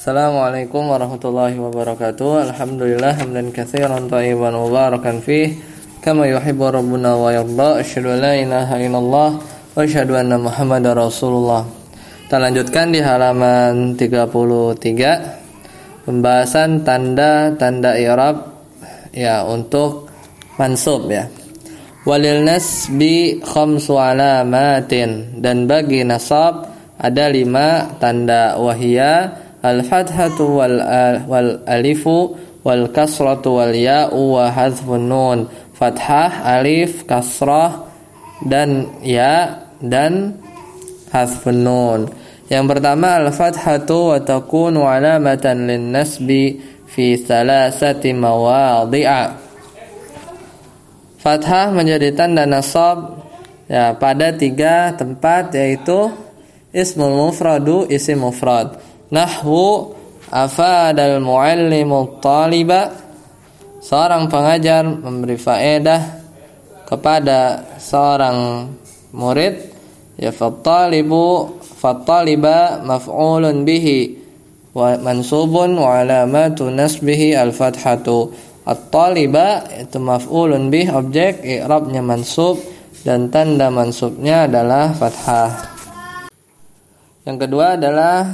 Assalamualaikum warahmatullahi wabarakatuh. Alhamdulillah hamdan katsiran thayyiban mubarakan fih kama yuhibbu rabbuna wa yarda. Asyhadu an la ilaha illallah wa asyhadu anna Muhammadar Rasulullah. Kita lanjutkan di halaman 33 pembahasan tanda-tanda i'rab ya untuk mansub ya. Walil nasbi khamsu alamatin dan bagi nasab ada lima tanda wahia al-fathatu wal, wal alifu wal kasratu wal ya'u wa hadfun nun. Fathah alif kasrah dan ya dan hadfun nun. Yang pertama al-fathatu wa takunu alamatan lin nasbi fi thalathati mawadhi'a Fathah menjadi tanda nasab ya pada tiga tempat yaitu ismul mufradu isim mufrad nahwu afadal muallimu taliba. Seorang pengajar memberi faedah kepada seorang murid. Ya fattalibu fattaliba maf'ulun bihi wa mansubun wa alamatu nasbihi al-fathatu. At-taliba itu maf'ulun bih objek i'rabnya mansub dan tanda mansubnya adalah fathah. Yang kedua adalah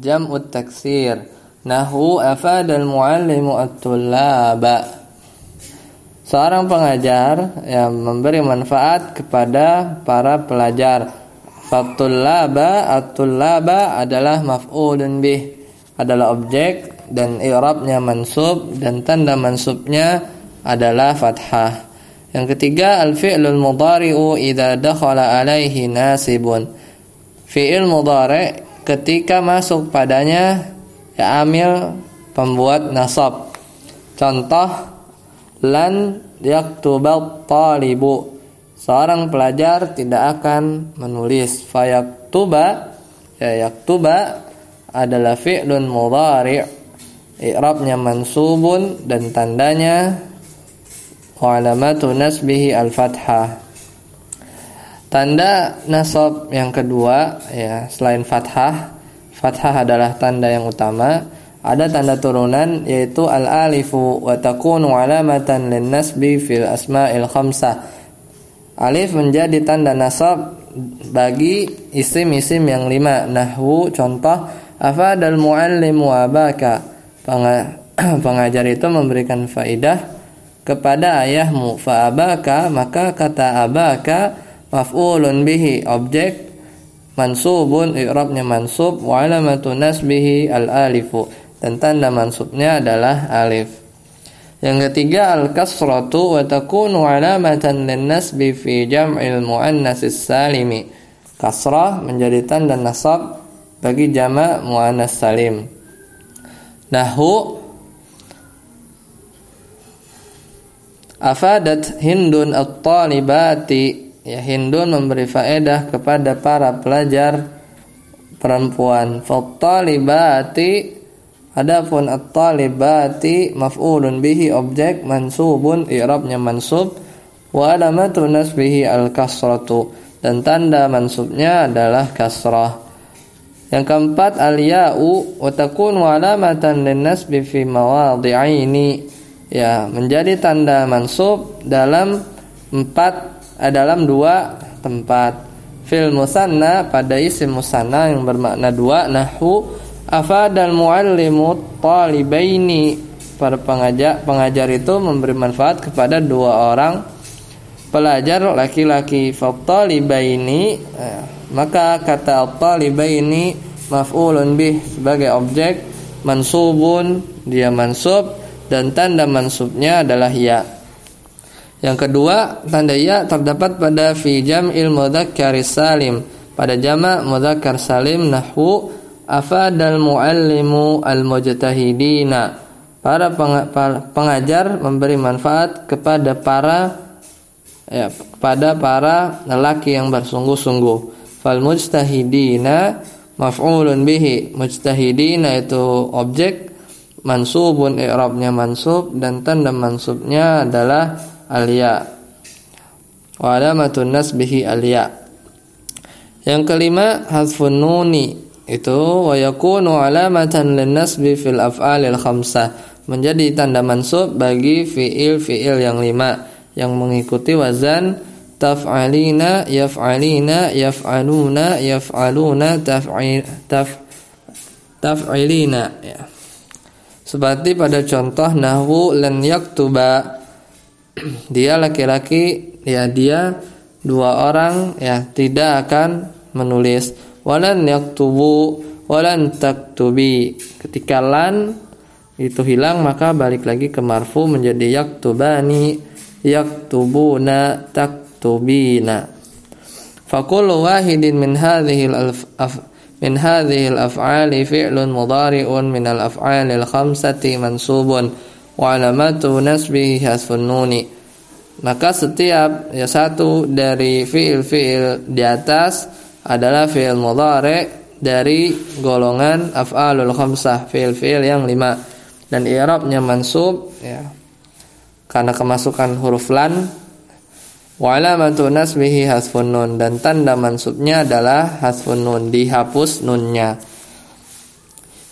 jam'ut taksir. Nahu afadal muallimu at-tullaba. Seorang pengajar yang memberi manfaat kepada para pelajar. Fatullaba at-tullaba adalah maf'ulun bih adalah objek dan i'rabnya mansub dan tanda mansubnya adalah fathah. Yang ketiga al-fi'lul mudhari'u idza dakhala alaihi nasibun. Fi'il mudhari' ketika masuk padanya ya amil pembuat nasab. Contoh lan yaktubat talibu. Seorang pelajar tidak akan menulis fayaktuba ya yaktuba adalah fi'lun mudhari' i'rabnya mansubun dan tandanya wa alamatu nasbihi al-fathah. Tanda nasab yang kedua ya selain fathah, fathah adalah tanda yang utama. Ada tanda turunan yaitu al-alifu wa takunu alamatan lin nasbi fil asma'il khamsah. Alif menjadi tanda nasab bagi isim-isim yang lima. Nahwu contoh afadal muallimu abaka pengajar itu memberikan faidah kepada ayahmu fa'abaka maka kata abaka maf'ulun bihi objek mansubun i'rabnya mansub wa alamatu nasbihi al-alifu dan tanda mansubnya adalah alif. Yang ketiga al-kasratu wa takunu alamatan lin-nasbi fi jam'il muannas salimi kasrah menjadi tanda nasab bagi jamak muannas salim Nahu Afadat Hindun at-talibati ya Hindun memberi faedah kepada para pelajar perempuan. Fat-talibati adapun at-talibati maf'ulun bihi objek mansubun i'rabnya mansub wa alamatu nasbihi al-kasratu dan tanda mansubnya adalah kasrah. Yang keempat al-ya'u wa takunu alamatan lin-nasbi fi mawadhi'aini. Ya, menjadi tanda mansub dalam empat dalam dua tempat. Fil musanna pada isim musanna yang bermakna dua nahwu afadal muallimu talibaini. Para pengajar pengajar itu memberi manfaat kepada dua orang pelajar laki-laki fattalibaini eh, maka kata talibaini maf'ulun bih sebagai objek mansubun dia mansub dan tanda mansubnya adalah ya yang kedua tanda ya terdapat pada fi jam'il mudzakkar salim pada jamak mudzakkar salim nahwu afadal muallimu al mujtahidina para pengajar memberi manfaat kepada para ya, kepada para lelaki yang bersungguh-sungguh. Fal mujtahidina maf'ulun bihi. Mujtahidina itu objek mansubun i'rabnya mansub dan tanda mansubnya adalah alia. Wa alamatun nasbihi alia. Yang kelima hazfun nuni. Itu wa yakunu alamatan linnasbi fil af'alil khamsah. Menjadi tanda mansub bagi fiil fiil yang lima yang mengikuti wazan taf'alina yaf'alina yaf'aluna yaf'aluna taf'il taf taf'ilina. Ya. Seperti pada contoh nahwu lan yaktuba dia laki-laki ya dia dua orang ya tidak akan menulis. Walan yaktubu walan taktubi. Ketika lan itu hilang maka balik lagi ke marfu menjadi yaktubani. Yaktubuna taktubina. Kullu wahidin min hadhihi al min hadhihi al-af'ali fi'lun mudhari'un min al-af'ali al-khamsati mansubun wa alamatu nasbihi hasfun nuni. Maka setiap ya satu dari fiil-fiil di atas adalah fiil mudhari' dari golongan af'alul khamsah fiil-fiil yang lima. Dan i'rabnya mansub ya karena kemasukan huruf lan wa alamatu nasbihi hasfun nun. Dan tanda mansubnya adalah hasfun nun dihapus nunnya